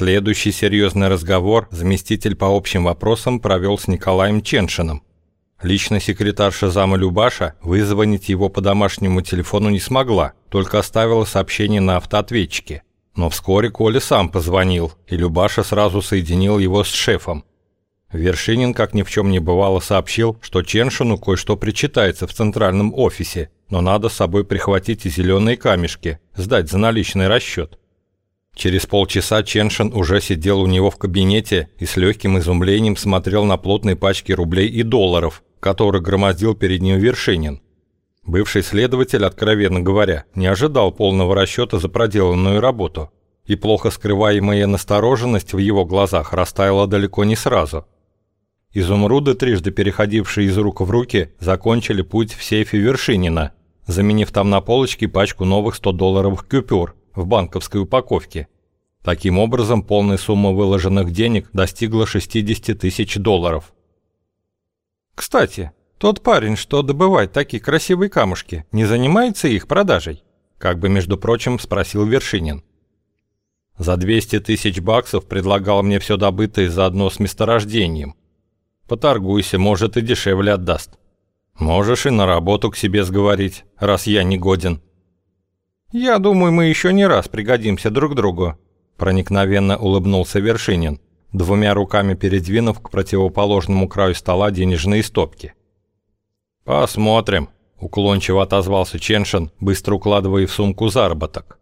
Следующий серьезный разговор заместитель по общим вопросам провел с Николаем Ченшиным. Лично секретарша зама Любаша вызвонить его по домашнему телефону не смогла, только оставила сообщение на автоответчике. Но вскоре Коля сам позвонил, и Любаша сразу соединил его с шефом. Вершинин, как ни в чем не бывало, сообщил, что Ченшину кое-что причитается в центральном офисе, но надо с собой прихватить и зеленые камешки, сдать за наличный расчет. Через полчаса Ченшин уже сидел у него в кабинете и с легким изумлением смотрел на плотные пачки рублей и долларов, который громоздил перед ним Вершинин. Бывший следователь, откровенно говоря, не ожидал полного расчета за проделанную работу, и плохо скрываемая настороженность в его глазах растаяла далеко не сразу. Изумруды, трижды переходившие из рук в руки, закончили путь в сейфе Вершинина, заменив там на полочке пачку новых 100-долларовых купюр в банковской упаковке. Таким образом, полная сумма выложенных денег достигла 60 тысяч долларов. Кстати, тот парень, что добывает такие красивые камушки, не занимается их продажей? Как бы, между прочим, спросил Вершинин. За 200 тысяч баксов предлагал мне все добытое заодно с месторождением. Поторгуйся, может и дешевле отдаст. Можешь и на работу к себе сговорить, раз я не годен. Я думаю, мы еще не раз пригодимся друг другу, проникновенно улыбнулся Вершинин двумя руками передвинув к противоположному краю стола денежные стопки. «Посмотрим», – уклончиво отозвался Ченшин, быстро укладывая в сумку заработок.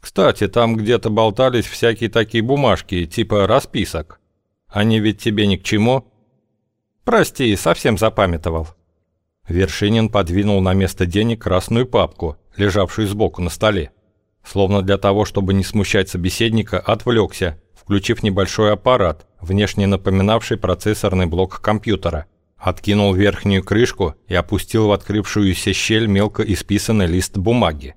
«Кстати, там где-то болтались всякие такие бумажки, типа расписок. Они ведь тебе ни к чему?» «Прости, совсем запамятовал». Вершинин подвинул на место денег красную папку, лежавшую сбоку на столе. Словно для того, чтобы не смущать собеседника, отвлекся включив небольшой аппарат, внешне напоминавший процессорный блок компьютера. Откинул верхнюю крышку и опустил в открывшуюся щель мелко исписанный лист бумаги.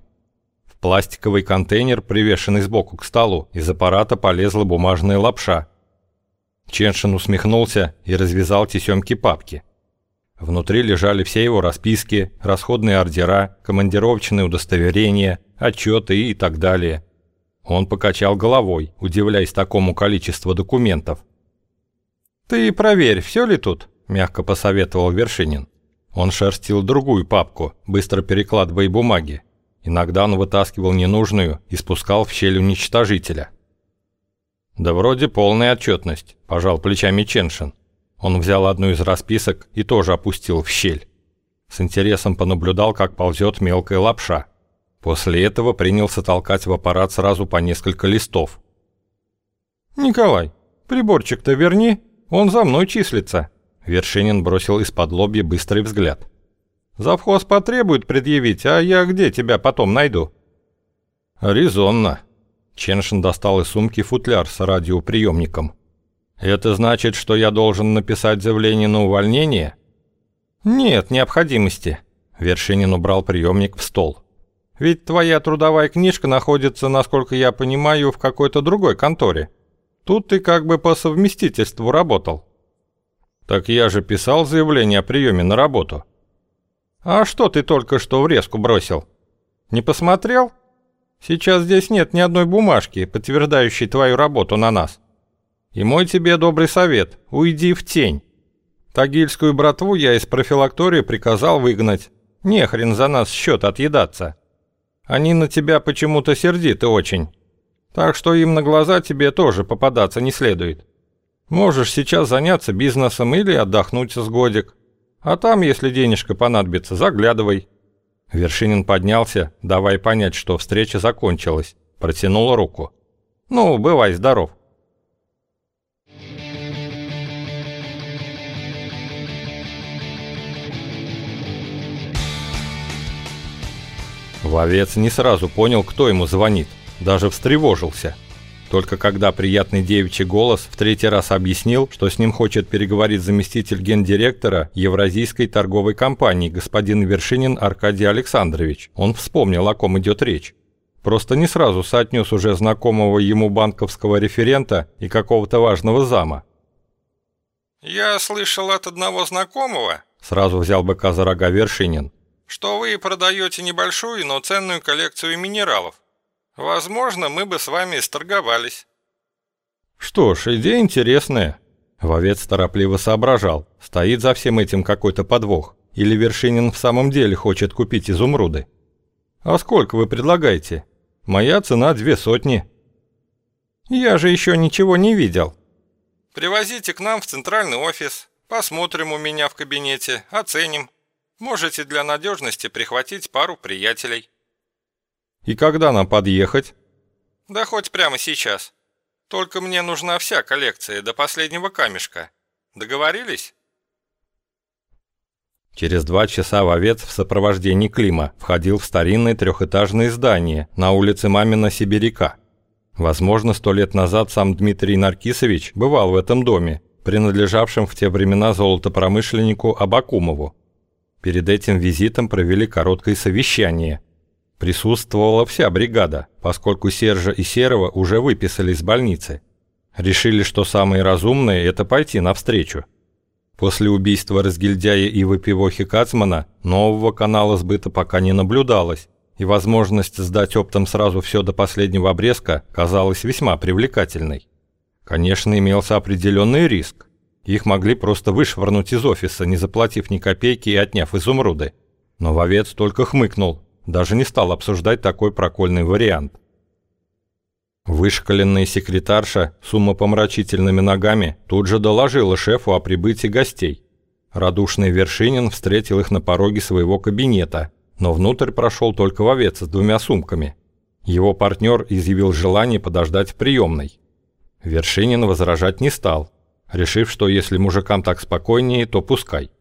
В пластиковый контейнер, привешенный сбоку к столу, из аппарата полезла бумажная лапша. Ченшин усмехнулся и развязал тесемки папки. Внутри лежали все его расписки, расходные ордера, командировочные удостоверения, отчеты и так далее – он покачал головой, удивляясь такому количеству документов. «Ты проверь, все ли тут?» – мягко посоветовал Вершинин. Он шерстил другую папку, быстро перекладывая бумаги. Иногда он вытаскивал ненужную и спускал в щель уничтожителя. «Да вроде полная отчетность», – пожал плечами Ченшин. Он взял одну из расписок и тоже опустил в щель. С интересом понаблюдал, как ползет мелкая лапша – После этого принялся толкать в аппарат сразу по несколько листов. «Николай, приборчик-то верни, он за мной числится». Вершинин бросил из-под лобья быстрый взгляд. «Завхоз потребует предъявить, а я где тебя потом найду?» «Резонно». Ченшин достал из сумки футляр с радиоприемником. «Это значит, что я должен написать заявление на увольнение?» «Нет необходимости». Вершинин убрал приемник в стол. Ведь твоя трудовая книжка находится, насколько я понимаю, в какой-то другой конторе. Тут ты как бы по совместительству работал. Так я же писал заявление о приеме на работу. А что ты только что в резку бросил? Не посмотрел? Сейчас здесь нет ни одной бумажки, подтверждающей твою работу на нас. И мой тебе добрый совет – уйди в тень. Тагильскую братву я из профилактории приказал выгнать. Не хрен за нас счет отъедаться. Они на тебя почему-то сердиты очень. Так что им на глаза тебе тоже попадаться не следует. Можешь сейчас заняться бизнесом или отдохнуть с годик. А там, если денежка понадобится, заглядывай». Вершинин поднялся, давая понять, что встреча закончилась. Протянул руку. «Ну, бывай здоров». Вовец не сразу понял, кто ему звонит, даже встревожился. Только когда приятный девичий голос в третий раз объяснил, что с ним хочет переговорить заместитель гендиректора Евразийской торговой компании господин Вершинин Аркадий Александрович, он вспомнил, о ком идет речь. Просто не сразу соотнес уже знакомого ему банковского референта и какого-то важного зама. «Я слышал от одного знакомого», — сразу взял быка за рога Вершинин, что вы продаете небольшую, но ценную коллекцию минералов. Возможно, мы бы с вами сторговались». Что ж, идея интересная. Вовец торопливо соображал, стоит за всем этим какой-то подвох, или Вершинин в самом деле хочет купить изумруды. А сколько вы предлагаете? Моя цена две сотни. Я же еще ничего не видел. Привозите к нам в центральный офис, посмотрим у меня в кабинете, оценим. Можете для надежности прихватить пару приятелей. И когда нам подъехать? Да хоть прямо сейчас. Только мне нужна вся коллекция до последнего камешка. Договорились? Через два часа вовец в сопровождении Клима входил в старинное трехэтажное здание на улице Мамина Сибиряка. Возможно, сто лет назад сам Дмитрий Наркисович бывал в этом доме, принадлежавшем в те времена золотопромышленнику Абакумову. Перед этим визитом провели короткое совещание – Присутствовала вся бригада, поскольку Сержа и Серого уже выписали из больницы. Решили, что самое разумное – это пойти навстречу. После убийства разгильдяя и выпивохи Кацмана нового канала сбыта пока не наблюдалось, и возможность сдать оптом сразу все до последнего обрезка казалась весьма привлекательной. Конечно, имелся определенный риск. Их могли просто вышвырнуть из офиса, не заплатив ни копейки и отняв изумруды. Но вовец только хмыкнул – даже не стал обсуждать такой прокольный вариант. Вышкаленная секретарша с умопомрачительными ногами тут же доложила шефу о прибытии гостей. Радушный Вершинин встретил их на пороге своего кабинета, но внутрь прошел только вовец с двумя сумками. Его партнер изъявил желание подождать в приемной. Вершинин возражать не стал, решив, что если мужикам так спокойнее, то пускай.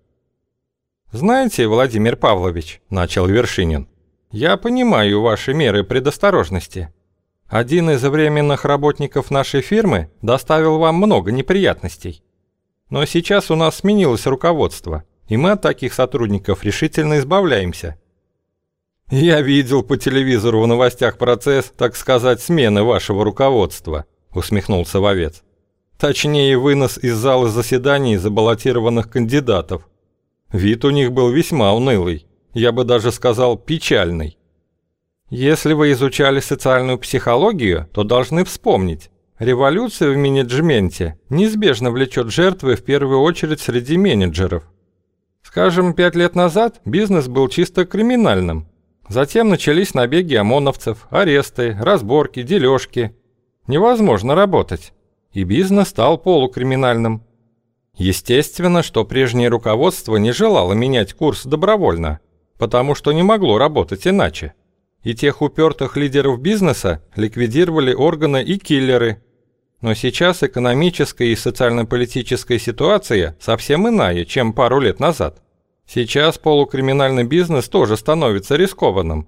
«Знаете, Владимир Павлович», – начал Вершинин, я понимаю ваши меры предосторожности. Один из временных работников нашей фирмы доставил вам много неприятностей. Но сейчас у нас сменилось руководство, и мы от таких сотрудников решительно избавляемся. Я видел по телевизору в новостях процесс, так сказать, смены вашего руководства, усмехнулся вовец. Точнее, вынос из зала заседаний забаллотированных кандидатов. Вид у них был весьма унылый я бы даже сказал печальный. Если вы изучали социальную психологию, то должны вспомнить, революция в менеджменте неизбежно влечет жертвы в первую очередь среди менеджеров. Скажем, пять лет назад бизнес был чисто криминальным. Затем начались набеги ОМОНовцев, аресты, разборки, дележки. Невозможно работать. И бизнес стал полукриминальным. Естественно, что прежнее руководство не желало менять курс добровольно – потому что не могло работать иначе. И тех упертых лидеров бизнеса ликвидировали органы и киллеры. Но сейчас экономическая и социально-политическая ситуация совсем иная, чем пару лет назад. Сейчас полукриминальный бизнес тоже становится рискованным.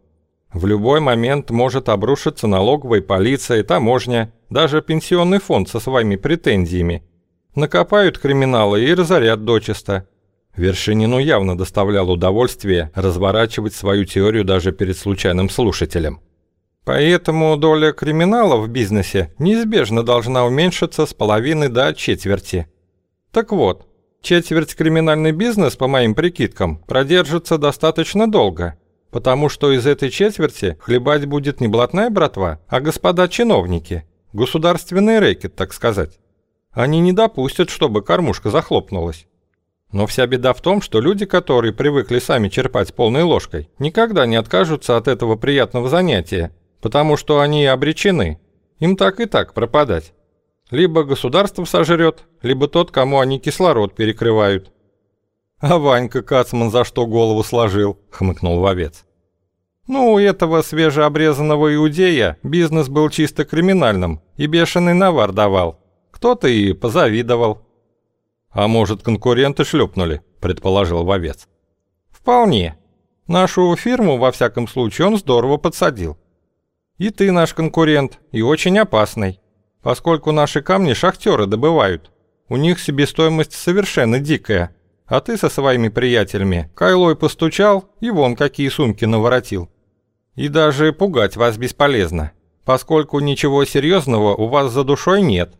В любой момент может обрушиться налоговая полиция, таможня, даже пенсионный фонд со своими претензиями. Накопают криминалы и разорят дочисто. Вершинину явно доставляло удовольствие разворачивать свою теорию даже перед случайным слушателем. Поэтому доля криминала в бизнесе неизбежно должна уменьшиться с половины до четверти. Так вот, четверть криминальный бизнес, по моим прикидкам, продержится достаточно долго, потому что из этой четверти хлебать будет не блатная братва, а господа чиновники, государственный рэкет, так сказать. Они не допустят, чтобы кормушка захлопнулась. Но вся беда в том, что люди, которые привыкли сами черпать полной ложкой, никогда не откажутся от этого приятного занятия, потому что они обречены. Им так и так пропадать. Либо государство сожрет, либо тот, кому они кислород перекрывают. «А Ванька Кацман за что голову сложил?» — хмыкнул вовец. «Ну, у этого свежеобрезанного иудея бизнес был чисто криминальным и бешеный навар давал. Кто-то и позавидовал». «А может, конкуренты шлепнули?» – предположил вовец. «Вполне. Нашу фирму, во всяком случае, он здорово подсадил. И ты наш конкурент, и очень опасный, поскольку наши камни шахтеры добывают. У них себестоимость совершенно дикая, а ты со своими приятелями кайлой постучал и вон какие сумки наворотил. И даже пугать вас бесполезно, поскольку ничего серьезного у вас за душой нет».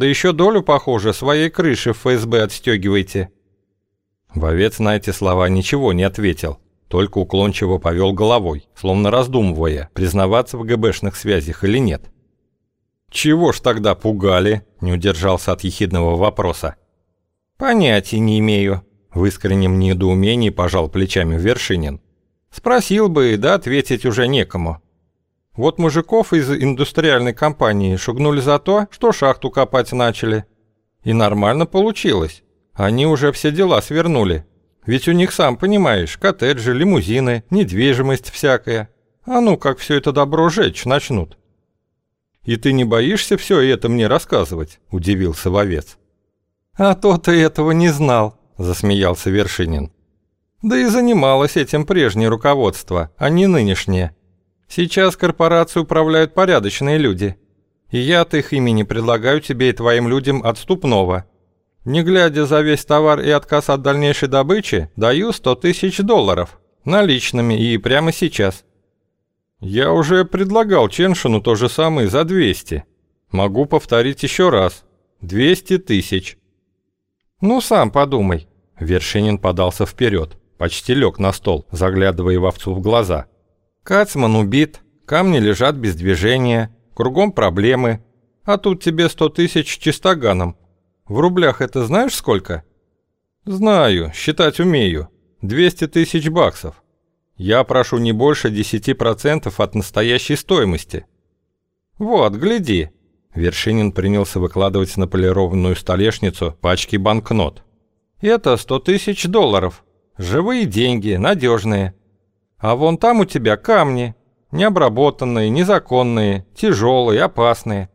Да еще долю, похоже, своей крыши в ФСБ отстегивайте». Вовец на эти слова ничего не ответил, только уклончиво повел головой, словно раздумывая, признаваться в ГБшных связях или нет. «Чего ж тогда пугали?» – не удержался от ехидного вопроса. «Понятия не имею», – в искреннем недоумении пожал плечами Вершинин. «Спросил бы, да ответить уже некому. Вот мужиков из индустриальной компании шугнули за то, что шахту копать начали. И нормально получилось. Они уже все дела свернули. Ведь у них, сам понимаешь, коттеджи, лимузины, недвижимость всякая. А ну, как все это добро жечь начнут. «И ты не боишься все это мне рассказывать?» – удивился вовец. «А то ты этого не знал», – засмеялся Вершинин. «Да и занималось этим прежнее руководство, а не нынешнее. Сейчас корпорацию управляют порядочные люди. И я от их имени предлагаю тебе и твоим людям отступного. Не глядя за весь товар и отказ от дальнейшей добычи, даю 100 тысяч долларов. Наличными и прямо сейчас. Я уже предлагал Ченшину то же самое за 200. Могу повторить еще раз. 200 тысяч. Ну, сам подумай. Вершинин подался вперед, почти лег на стол, заглядывая вовцу в глаза. Кацман убит, камни лежат без движения, кругом проблемы. А тут тебе 100 тысяч чистоганом. В рублях это знаешь сколько? Знаю, считать умею. 200 тысяч баксов. Я прошу не больше 10% от настоящей стоимости. Вот, гляди. Вершинин принялся выкладывать на полированную столешницу пачки банкнот. Это 100 тысяч долларов. Живые деньги, надежные. А вон там у тебя камни. Необработанные, незаконные, тяжелые, опасные.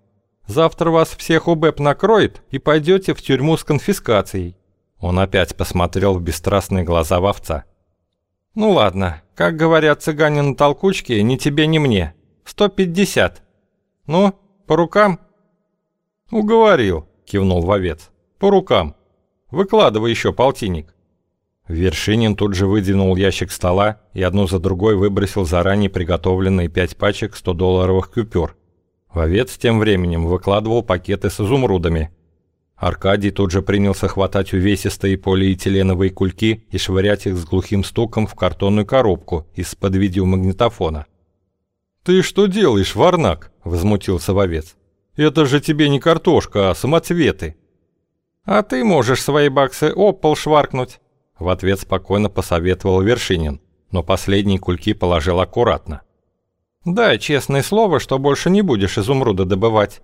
Завтра вас всех УБЭП накроет и пойдете в тюрьму с конфискацией». Он опять посмотрел в бесстрастные глаза вовца. «Ну ладно, как говорят цыгане на толкучке, ни тебе, ни мне. 150. Ну, по рукам?» «Уговорил», — кивнул вовец. «По рукам. Выкладывай еще полтинник». Вершинин тут же выдвинул ящик стола и одну за другой выбросил заранее приготовленные пять пачек 100-долларовых купюр. Вовец тем временем выкладывал пакеты с изумрудами. Аркадий тут же принялся хватать увесистые полиэтиленовые кульки и швырять их с глухим стуком в картонную коробку из-под видеомагнитофона. «Ты что делаешь, Варнак?» – возмутился вовец. «Это же тебе не картошка, а самоцветы». «А ты можешь свои баксы об пол шваркнуть», – в ответ спокойно посоветовал Вершинин, но последние кульки положил аккуратно. «Дай честное слово, что больше не будешь изумруда добывать».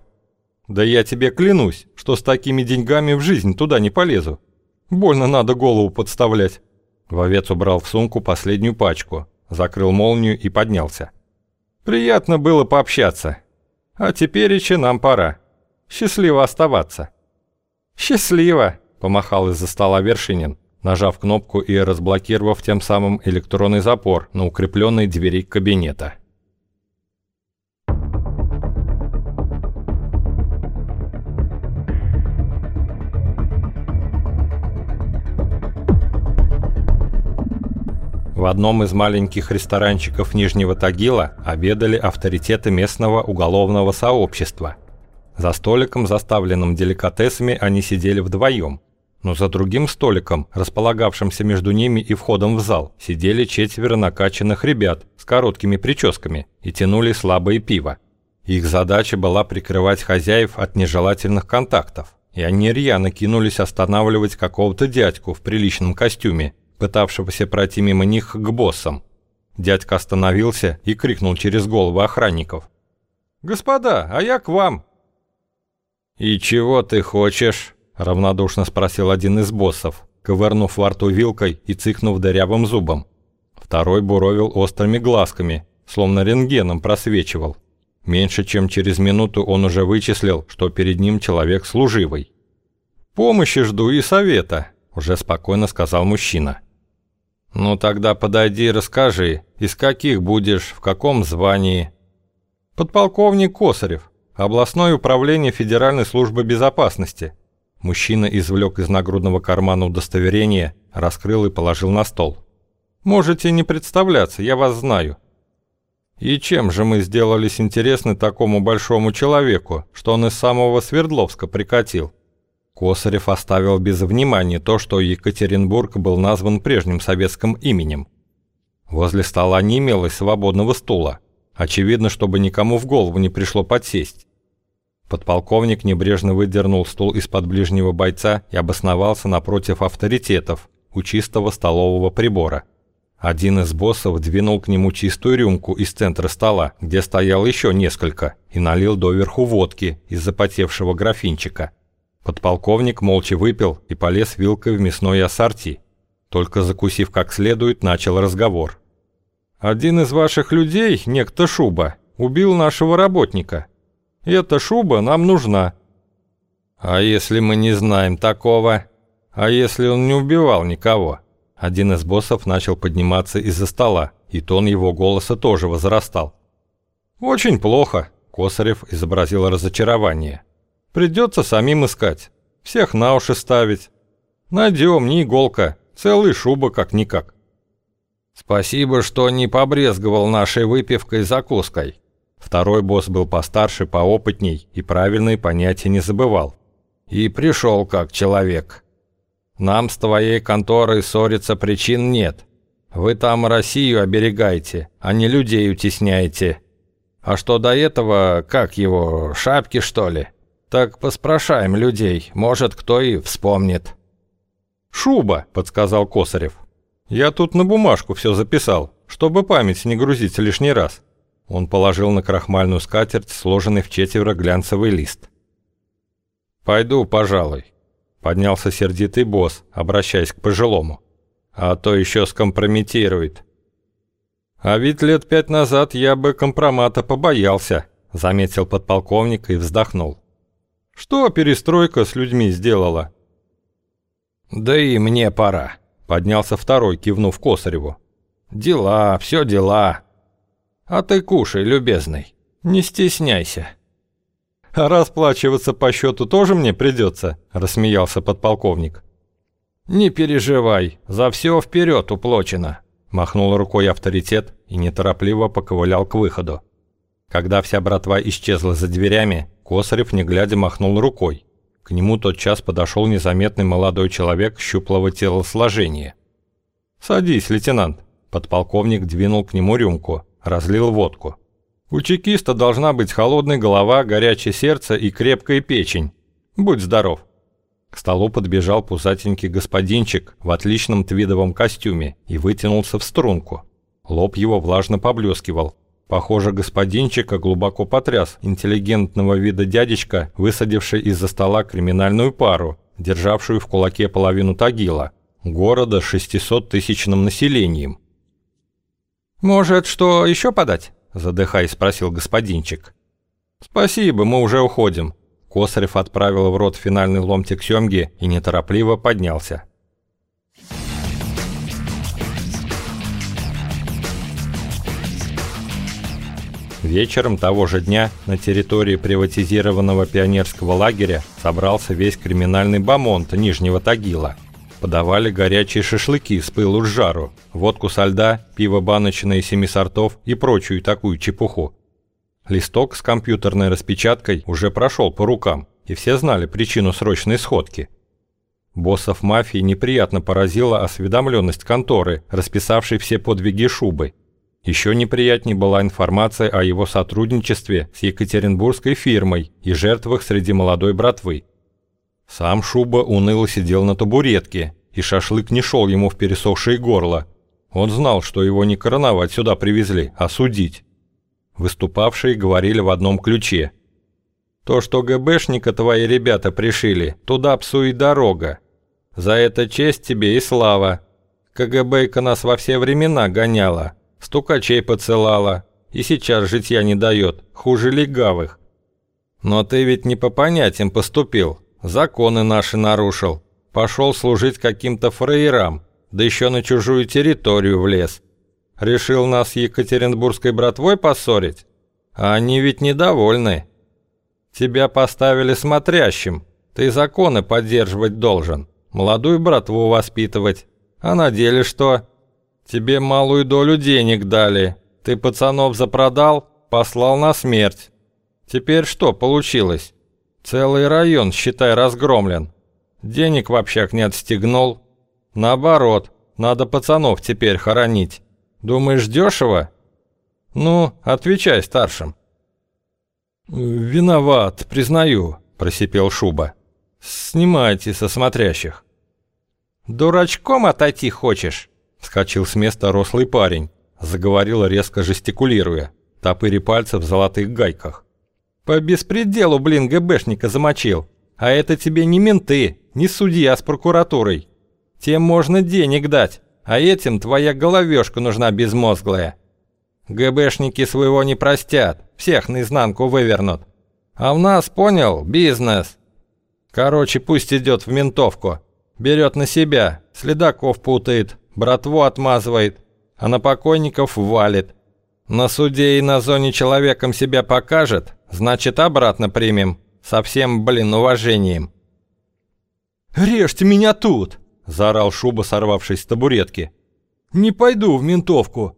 «Да я тебе клянусь, что с такими деньгами в жизнь туда не полезу. Больно надо голову подставлять». Вовец убрал в сумку последнюю пачку, закрыл молнию и поднялся. «Приятно было пообщаться. А теперь еще нам пора. Счастливо оставаться». «Счастливо!» – помахал из-за стола Вершинин, нажав кнопку и разблокировав тем самым электронный запор на укрепленной двери кабинета. В одном из маленьких ресторанчиков Нижнего Тагила обедали авторитеты местного уголовного сообщества. За столиком, заставленным деликатесами, они сидели вдвоем. Но за другим столиком, располагавшимся между ними и входом в зал, сидели четверо накачанных ребят с короткими прическами и тянули слабое пиво. Их задача была прикрывать хозяев от нежелательных контактов, и они рьяно кинулись останавливать какого-то дядьку в приличном костюме пытавшегося пройти мимо них к боссам. Дядька остановился и крикнул через головы охранников. «Господа, а я к вам!» «И чего ты хочешь?» – равнодушно спросил один из боссов, ковырнув во рту вилкой и цыкнув дырявым зубом. Второй буровил острыми глазками, словно рентгеном просвечивал. Меньше чем через минуту он уже вычислил, что перед ним человек служивый. «Помощи жду и совета», – уже спокойно сказал мужчина. «Ну тогда подойди и расскажи, из каких будешь, в каком звании?» «Подполковник Косарев, областное управление Федеральной службы безопасности». Мужчина извлек из нагрудного кармана удостоверение, раскрыл и положил на стол. «Можете не представляться, я вас знаю». «И чем же мы сделались интересны такому большому человеку, что он из самого Свердловска прикатил?» Косарев оставил без внимания то, что Екатеринбург был назван прежним советским именем. Возле стола не имелось свободного стула. Очевидно, чтобы никому в голову не пришло подсесть. Подполковник небрежно выдернул стул из-под ближнего бойца и обосновался напротив авторитетов у чистого столового прибора. Один из боссов двинул к нему чистую рюмку из центра стола, где стоял еще несколько, и налил доверху водки из запотевшего графинчика. Подполковник молча выпил и полез вилкой в мясной ассорти. Только закусив как следует, начал разговор. «Один из ваших людей, некто Шуба, убил нашего работника. Эта шуба нам нужна». «А если мы не знаем такого? А если он не убивал никого?» Один из боссов начал подниматься из-за стола, и тон его голоса тоже возрастал. «Очень плохо», — Косарев изобразил разочарование. «Придется самим искать, всех на уши ставить. Найдем, не иголка, целый шуба как-никак». «Спасибо, что не побрезговал нашей выпивкой и закуской», Второй босс был постарше, поопытней и правильные понятия не забывал. И пришел как человек. Нам с твоей конторой ссориться причин нет. Вы там Россию оберегаете, а не людей утесняете. А что до этого, как его, шапки что ли? Так поспрашаем людей, может кто и вспомнит. «Шуба», — подсказал Косарев. «Я тут на бумажку все записал, чтобы память не грузить лишний раз». Он положил на крахмальную скатерть сложенный в четверо глянцевый лист. «Пойду, пожалуй», — поднялся сердитый босс, обращаясь к пожилому. «А то еще скомпрометирует». «А ведь лет пять назад я бы компромата побоялся», — заметил подполковник и вздохнул. «Что перестройка с людьми сделала?» «Да и мне пора», — поднялся второй, кивнув Косареву. «Дела, все дела. А ты кушай, любезный, не стесняйся». «А расплачиваться по счету тоже мне придется?» – рассмеялся подполковник. «Не переживай, за все вперед уплочено», – махнул рукой авторитет и неторопливо поковылял к выходу. Когда вся братва исчезла за дверями, Косарев, не глядя, махнул рукой. К нему тотчас подошел незаметный молодой человек щуплого телосложения. «Садись, лейтенант», – подполковник двинул к нему рюмку разлил водку. У чекиста должна быть холодная голова, горячее сердце и крепкая печень. Будь здоров. К столу подбежал пузатенький господинчик в отличном твидовом костюме и вытянулся в струнку. Лоб его влажно поблескивал. Похоже, господинчика глубоко потряс интеллигентного вида дядечка, высадивший из-за стола криминальную пару, державшую в кулаке половину Тагила, города с 600-тысячным населением. «Может, что еще подать?» – задыхаясь, спросил господинчик. «Спасибо, мы уже уходим». Косарев отправил в рот финальный ломтик семги и неторопливо поднялся. Вечером того же дня на территории приватизированного пионерского лагеря собрался весь криминальный бомонд Нижнего Тагила – Подавали горячие шашлыки с пылу с жару, водку со льда, пиво баночное семи сортов и прочую такую чепуху. Листок с компьютерной распечаткой уже прошел по рукам, и все знали причину срочной сходки. Боссов мафии неприятно поразила осведомленность конторы, расписавшей все подвиги Шубы. Еще неприятней была информация о его сотрудничестве с екатеринбургской фирмой и жертвах среди молодой братвы. Сам Шуба уныло сидел на табуретке, и шашлык не шел ему в пересохшее горло. Он знал, что его не короновать сюда привезли, а судить. Выступавшие говорили в одном ключе. «То, что ГБшника твои ребята пришили, туда псу и дорога. За это честь тебе и слава. КГБ-ка нас во все времена гоняла, стукачей поцелала, и сейчас житья не дает, хуже легавых. Но ты ведь не по понятиям поступил, Законы наши нарушил. Пошел служить каким-то фраерам, да еще на чужую территорию влез. Решил нас с Екатеринбургской братвой поссорить? А они ведь недовольны. Тебя поставили смотрящим. Ты законы поддерживать должен. Молодую братву воспитывать. А на деле что? Тебе малую долю денег дали. Ты пацанов запродал, послал на смерть. Теперь что получилось? Целый район, считай, разгромлен. Денег в общак не отстегнул. Наоборот, надо пацанов теперь хоронить. Думаешь, дешево? Ну, отвечай старшим. «Виноват, признаю», – просипел Шуба. «Снимайте со смотрящих». «Дурачком отойти хочешь?» – вскочил с места рослый парень, заговорил резко жестикулируя, топыри пальцы в золотых гайках. «По беспределу, блин, ГБшника замочил. А это тебе не менты, не судья с прокуратурой. Тем можно денег дать, а этим твоя головешка нужна безмозглая. ГБшники своего не простят, всех наизнанку вывернут. А у нас, понял, бизнес. Короче, пусть идет в ментовку. Берет на себя, следаков путает, братву отмазывает, а на покойников валит. На суде и на зоне человеком себя покажет, значит обратно примем. Со всем, блин, уважением. «Режьте меня тут!» – заорал Шуба, сорвавшись с табуретки. «Не пойду в ментовку!»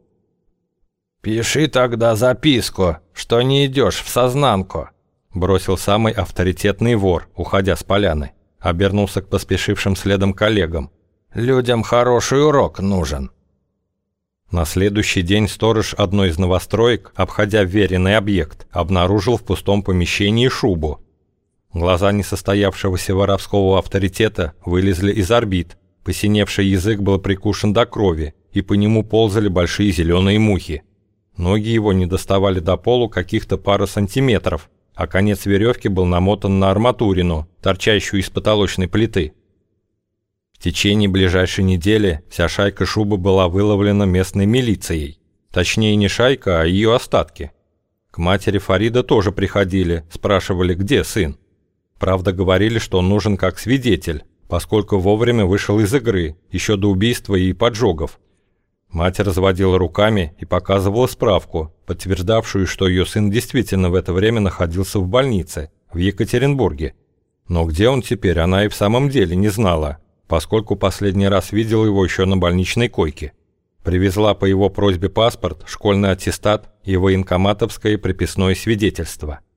«Пиши тогда записку, что не идешь в сознанку», – бросил самый авторитетный вор, уходя с поляны. Обернулся к поспешившим следом коллегам. «Людям хороший урок нужен». На следующий день сторож одной из новостроек, обходя веренный объект, обнаружил в пустом помещении шубу. Глаза несостоявшегося воровского авторитета вылезли из орбит, посиневший язык был прикушен до крови, и по нему ползали большие зеленые мухи. Ноги его не доставали до полу каких-то пары сантиметров, а конец веревки был намотан на арматурину, торчащую из потолочной плиты. В течение ближайшей недели вся шайка шубы была выловлена местной милицией. Точнее, не шайка, а ее остатки. К матери Фарида тоже приходили, спрашивали, где сын. Правда, говорили, что он нужен как свидетель, поскольку вовремя вышел из игры, еще до убийства и поджогов, Мать разводила руками и показывала справку, подтверждавшую, что ее сын действительно в это время находился в больнице, в Екатеринбурге. Но где он теперь, она и в самом деле не знала, поскольку последний раз видела его еще на больничной койке. Привезла по его просьбе паспорт, школьный аттестат и военкоматовское приписное свидетельство –